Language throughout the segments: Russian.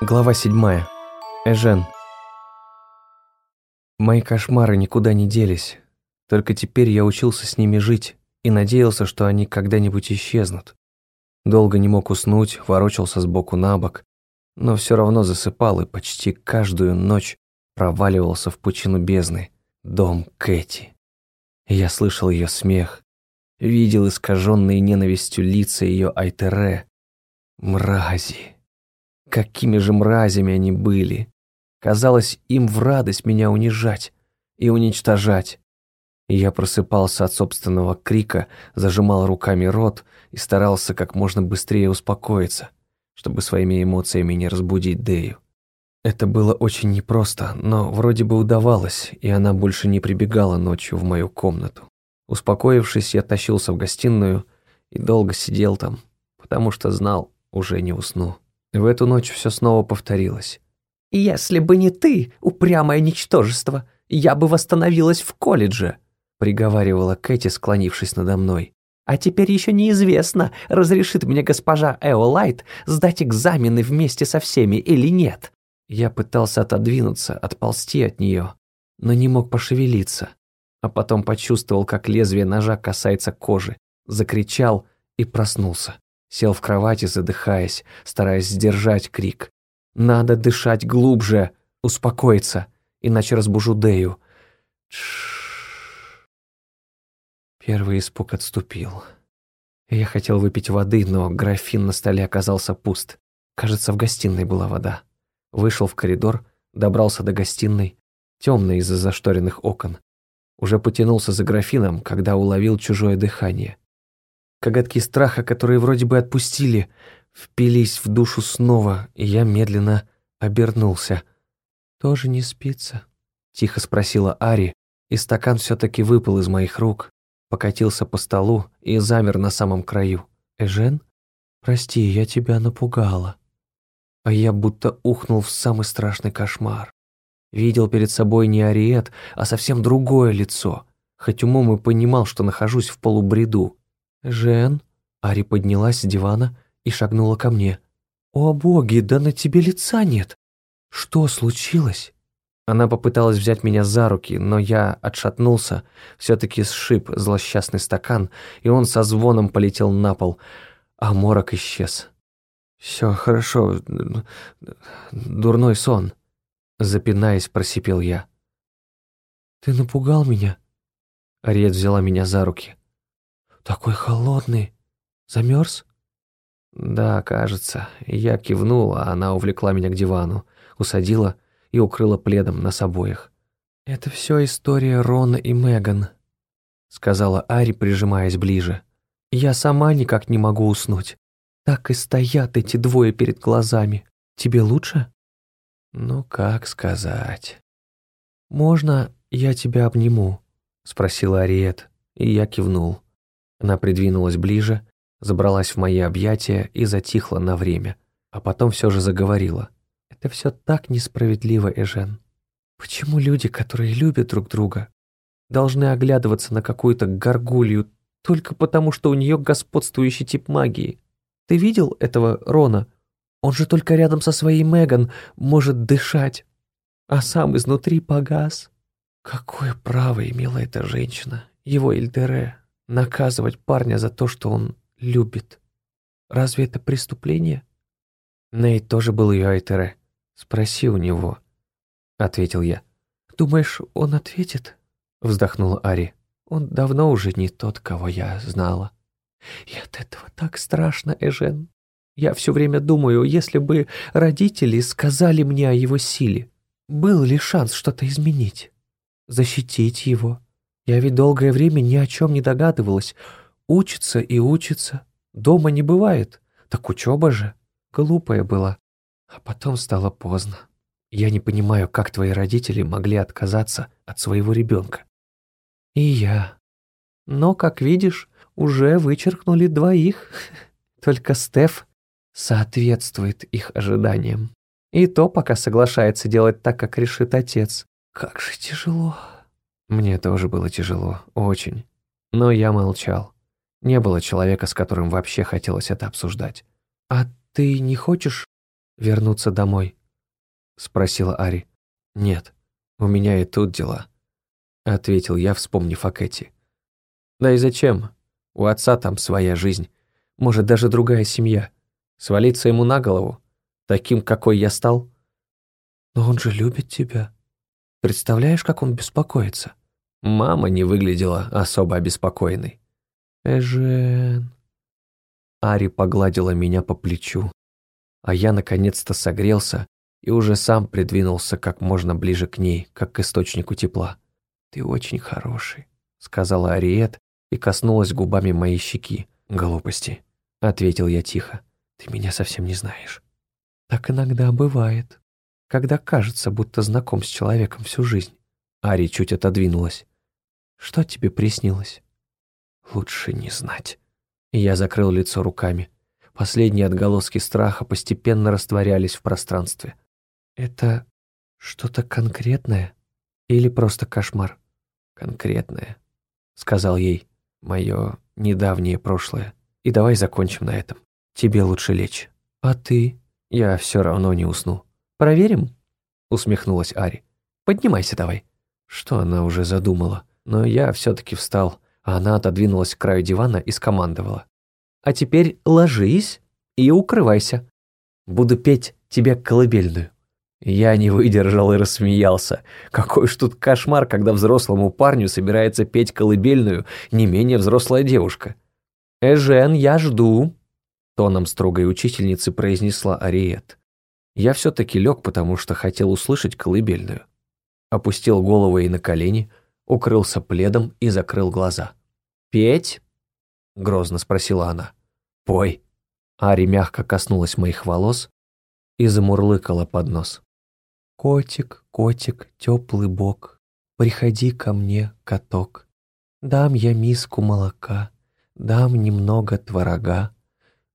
Глава 7. Эжен. Мои кошмары никуда не делись. Только теперь я учился с ними жить и надеялся, что они когда-нибудь исчезнут. Долго не мог уснуть, ворочался сбоку на бок, но все равно засыпал и почти каждую ночь проваливался в пучину бездны. Дом Кэти. Я слышал ее смех, видел искаженные ненавистью лица ее Айтере. Мрази. Какими же мразями они были. Казалось, им в радость меня унижать и уничтожать. я просыпался от собственного крика, зажимал руками рот и старался как можно быстрее успокоиться, чтобы своими эмоциями не разбудить Дэю. Это было очень непросто, но вроде бы удавалось, и она больше не прибегала ночью в мою комнату. Успокоившись, я тащился в гостиную и долго сидел там, потому что знал, уже не усну. В эту ночь все снова повторилось. «Если бы не ты, упрямое ничтожество, я бы восстановилась в колледже», приговаривала Кэти, склонившись надо мной. «А теперь еще неизвестно, разрешит мне госпожа Эолайт сдать экзамены вместе со всеми или нет». Я пытался отодвинуться, отползти от нее, но не мог пошевелиться, а потом почувствовал, как лезвие ножа касается кожи, закричал и проснулся. Сел в кровати, задыхаясь, стараясь сдержать крик. «Надо дышать глубже, успокоиться, иначе разбужу Дею». Первый испуг отступил. Я хотел выпить воды, но графин на столе оказался пуст. Кажется, в гостиной была вода. Вышел в коридор, добрался до гостиной, темной из-за зашторенных окон. Уже потянулся за графином, когда уловил чужое дыхание. Коготки страха, которые вроде бы отпустили, впились в душу снова, и я медленно обернулся. «Тоже не спится?» — тихо спросила Ари, и стакан все-таки выпал из моих рук, покатился по столу и замер на самом краю. «Эжен? Прости, я тебя напугала». А я будто ухнул в самый страшный кошмар. Видел перед собой не Ариет, а совсем другое лицо, хоть умом и понимал, что нахожусь в полубреду. «Жен?» Ари поднялась с дивана и шагнула ко мне. «О боги, да на тебе лица нет! Что случилось?» Она попыталась взять меня за руки, но я отшатнулся, все-таки сшиб злосчастный стакан, и он со звоном полетел на пол, а морок исчез. «Все хорошо, дурной сон», — запинаясь, просипел я. «Ты напугал меня?» Ариет взяла меня за руки. «Такой холодный. Замерз?» «Да, кажется». Я кивнул, а она увлекла меня к дивану, усадила и укрыла пледом нас обоих. «Это все история Рона и Меган», — сказала Ари, прижимаясь ближе. «Я сама никак не могу уснуть. Так и стоят эти двое перед глазами. Тебе лучше?» «Ну, как сказать?» «Можно я тебя обниму?» — спросила Ариет, и я кивнул. Она придвинулась ближе, забралась в мои объятия и затихла на время, а потом все же заговорила. «Это все так несправедливо, Эжен. Почему люди, которые любят друг друга, должны оглядываться на какую-то горгулью только потому, что у нее господствующий тип магии? Ты видел этого Рона? Он же только рядом со своей Меган может дышать, а сам изнутри погас. Какое право имела эта женщина, его Ильдере, наказывать парня за то, что он любит. Разве это преступление? Нейт тоже был ее. Спроси у него, ответил я. Думаешь, он ответит? Вздохнула Ари. Он давно уже не тот, кого я знала. И от этого так страшно, Эжен. Я все время думаю, если бы родители сказали мне о его силе, был ли шанс что-то изменить, защитить его, я ведь долгое время ни о чем не догадывалась. Учится и учится. Дома не бывает. Так учеба же. Глупая была. А потом стало поздно. Я не понимаю, как твои родители могли отказаться от своего ребенка. И я. Но, как видишь, уже вычеркнули двоих. Только Стеф соответствует их ожиданиям. И то пока соглашается делать так, как решит отец. Как же тяжело. Мне тоже было тяжело, очень. Но я молчал. Не было человека, с которым вообще хотелось это обсуждать. «А ты не хочешь вернуться домой?» — спросила Ари. «Нет, у меня и тут дела», — ответил я, вспомнив о Кэти. «Да и зачем? У отца там своя жизнь, может, даже другая семья. Свалиться ему на голову, таким, какой я стал?» «Но он же любит тебя. Представляешь, как он беспокоится?» Мама не выглядела особо обеспокоенной. «Эжен...» Ари погладила меня по плечу, а я наконец-то согрелся и уже сам придвинулся как можно ближе к ней, как к источнику тепла. «Ты очень хороший», — сказала Ариет и коснулась губами моей щеки. «Глупости», — ответил я тихо. «Ты меня совсем не знаешь». «Так иногда бывает, когда кажется, будто знаком с человеком всю жизнь». Ари чуть отодвинулась. «Что тебе приснилось?» «Лучше не знать». Я закрыл лицо руками. Последние отголоски страха постепенно растворялись в пространстве. «Это что-то конкретное или просто кошмар?» «Конкретное», — сказал ей. «Мое недавнее прошлое. И давай закончим на этом. Тебе лучше лечь». «А ты?» «Я все равно не усну». «Проверим?» — усмехнулась Ари. «Поднимайся давай». Что она уже задумала? Но я все-таки встал, а она отодвинулась к краю дивана и скомандовала. «А теперь ложись и укрывайся. Буду петь тебе колыбельную». Я не выдержал и рассмеялся. Какой ж тут кошмар, когда взрослому парню собирается петь колыбельную не менее взрослая девушка. «Эжен, я жду», — тоном строгой учительницы произнесла Ариет. Я все-таки лег, потому что хотел услышать колыбельную. Опустил голову ей на колени, укрылся пледом и закрыл глаза. «Петь?» — грозно спросила она. «Пой». Ари мягко коснулась моих волос и замурлыкала под нос. Котик, котик, теплый бок, Приходи ко мне, каток. Дам я миску молока, Дам немного творога.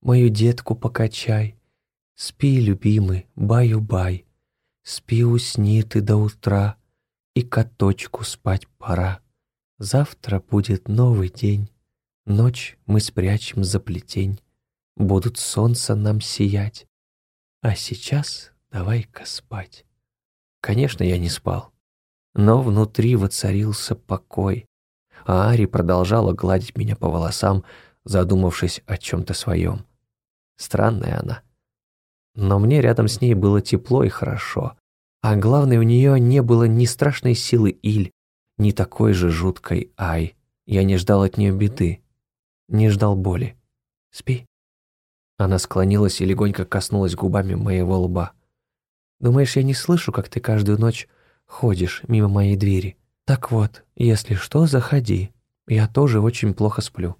Мою детку покачай. Спи, любимый, баю-бай. Спи, усни ты до утра, И каточку спать пора. Завтра будет новый день, Ночь мы спрячем за плетень, Будут солнца нам сиять, А сейчас давай-ка спать. Конечно, я не спал. Но внутри воцарился покой, а Ари продолжала гладить меня по волосам, задумавшись о чем-то своем. Странная она. Но мне рядом с ней было тепло и хорошо. А главное, у нее не было ни страшной силы Иль, ни такой же жуткой Ай. Я не ждал от нее беды, не ждал боли. Спи. Она склонилась и легонько коснулась губами моего лба. Думаешь, я не слышу, как ты каждую ночь ходишь мимо моей двери? Так вот, если что, заходи. Я тоже очень плохо сплю».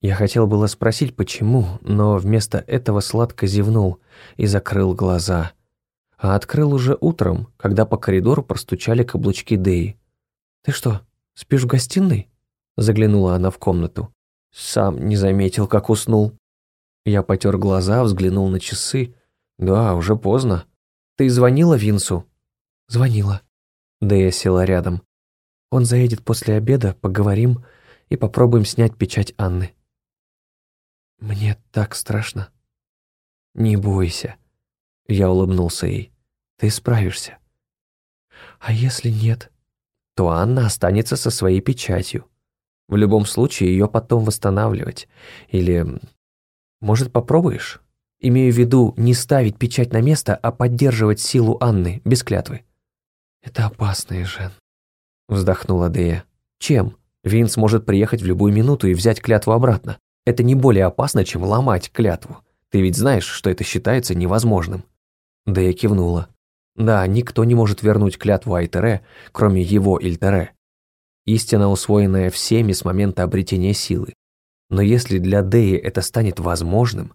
Я хотел было спросить, почему, но вместо этого сладко зевнул и закрыл глаза. А открыл уже утром, когда по коридору простучали каблучки Деи. «Ты что, спишь в гостиной?» Заглянула она в комнату. Сам не заметил, как уснул. Я потер глаза, взглянул на часы. Да, уже поздно. Ты звонила Винсу?» «Звонила». Дэя села рядом. «Он заедет после обеда, поговорим и попробуем снять печать Анны». «Мне так страшно». «Не бойся», — я улыбнулся ей. «Ты справишься». «А если нет?» «То Анна останется со своей печатью. В любом случае ее потом восстанавливать. Или... Может, попробуешь?» Имею в виду не ставить печать на место, а поддерживать силу Анны без клятвы. «Это опасно, Жен», — вздохнула Дея. «Чем? Винс может приехать в любую минуту и взять клятву обратно. Это не более опасно, чем ломать клятву. Ты ведь знаешь, что это считается невозможным». Дея кивнула. «Да, никто не может вернуть клятву Айтере, кроме его Ильтере. Истина, усвоенная всеми с момента обретения силы. Но если для Деи это станет возможным,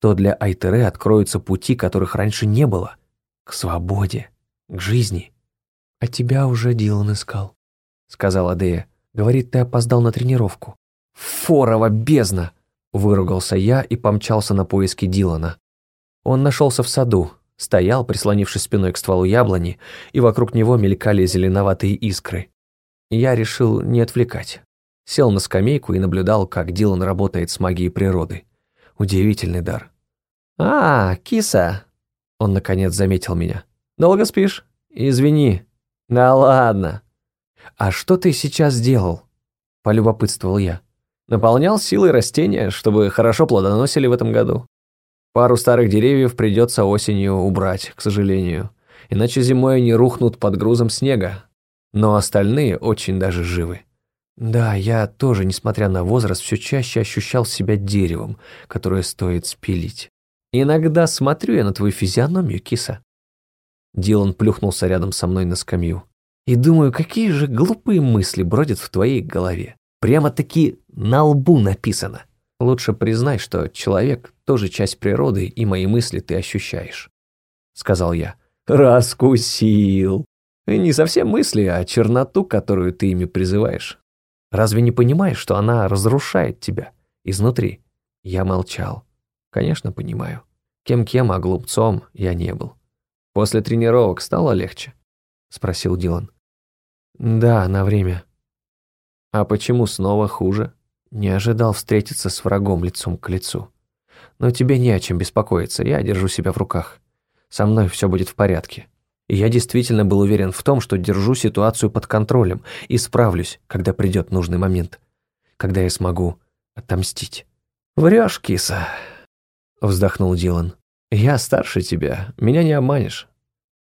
то для Айтере откроются пути, которых раньше не было. К свободе, к жизни. «А тебя уже Дилан искал», — сказала Дея. «Говорит, ты опоздал на тренировку». «Форова бездна!» — выругался я и помчался на поиски Дилана. Он нашелся в саду, стоял, прислонившись спиной к стволу яблони, и вокруг него мелькали зеленоватые искры. Я решил не отвлекать. Сел на скамейку и наблюдал, как Дилан работает с магией природы. Удивительный дар. «А, киса, Он, наконец, заметил меня. «Долго спишь? Извини». «Да ладно». «А что ты сейчас делал?» Полюбопытствовал я. Наполнял силой растения, чтобы хорошо плодоносили в этом году. Пару старых деревьев придется осенью убрать, к сожалению. Иначе зимой они рухнут под грузом снега. Но остальные очень даже живы. Да, я тоже, несмотря на возраст, все чаще ощущал себя деревом, которое стоит спилить. Иногда смотрю я на твою физиономию, киса. Дилан плюхнулся рядом со мной на скамью. И думаю, какие же глупые мысли бродят в твоей голове. Прямо-таки на лбу написано. Лучше признай, что человек тоже часть природы, и мои мысли ты ощущаешь. Сказал я. Раскусил. И не совсем мысли, а черноту, которую ты ими призываешь. Разве не понимаешь, что она разрушает тебя изнутри? Я молчал. Конечно, понимаю. Кем-кем, а глупцом я не был. После тренировок стало легче? Спросил Дилан. Да, на время. А почему снова хуже? Не ожидал встретиться с врагом лицом к лицу. Но тебе не о чем беспокоиться, я держу себя в руках. Со мной все будет в порядке. И я действительно был уверен в том, что держу ситуацию под контролем и справлюсь, когда придет нужный момент. Когда я смогу отомстить. «Врешь, киса», — вздохнул Дилан. «Я старше тебя, меня не обманешь.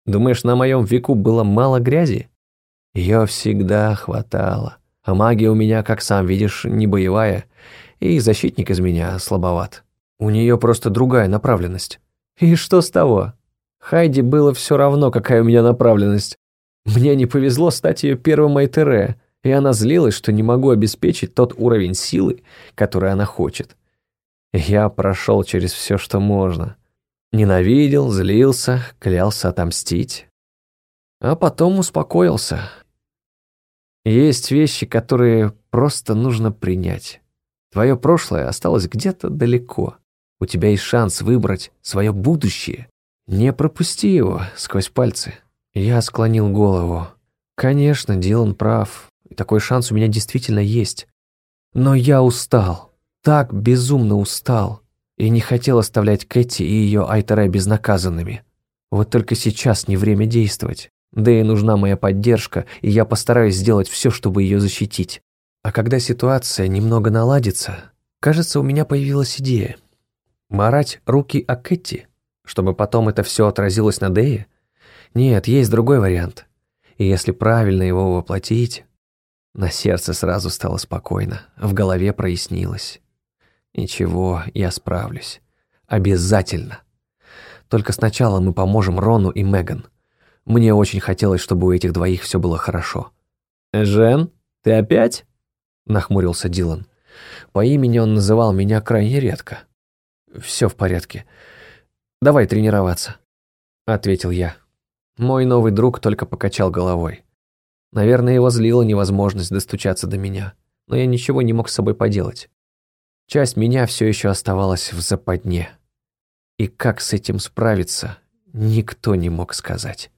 Думаешь, на моем веку было мало грязи? Ее всегда хватало. А магия у меня, как сам видишь, не боевая, и защитник из меня слабоват. У нее просто другая направленность. И что с того? Хайди было все равно, какая у меня направленность. Мне не повезло стать ее первым Айтере, и она злилась, что не могу обеспечить тот уровень силы, который она хочет. Я прошел через все, что можно. Ненавидел, злился, клялся отомстить. А потом успокоился, есть вещи, которые просто нужно принять. Твое прошлое осталось где-то далеко. У тебя есть шанс выбрать свое будущее. Не пропусти его сквозь пальцы. Я склонил голову. Конечно, Дилан прав. Такой шанс у меня действительно есть. Но я устал. Так безумно устал. И не хотел оставлять Кэти и ее Айтере безнаказанными. Вот только сейчас не время действовать. Да нужна моя поддержка, и я постараюсь сделать все, чтобы ее защитить. А когда ситуация немного наладится, кажется, у меня появилась идея. Марать руки о Кэти, чтобы потом это все отразилось на Дее? Нет, есть другой вариант. И если правильно его воплотить... На сердце сразу стало спокойно, в голове прояснилось. Ничего, я справлюсь. Обязательно. Только сначала мы поможем Рону и Меган. Мне очень хотелось, чтобы у этих двоих все было хорошо. «Жен, ты опять?» – нахмурился Дилан. По имени он называл меня крайне редко. «Все в порядке. Давай тренироваться», – ответил я. Мой новый друг только покачал головой. Наверное, его злила невозможность достучаться до меня, но я ничего не мог с собой поделать. Часть меня все еще оставалась в западне. И как с этим справиться, никто не мог сказать.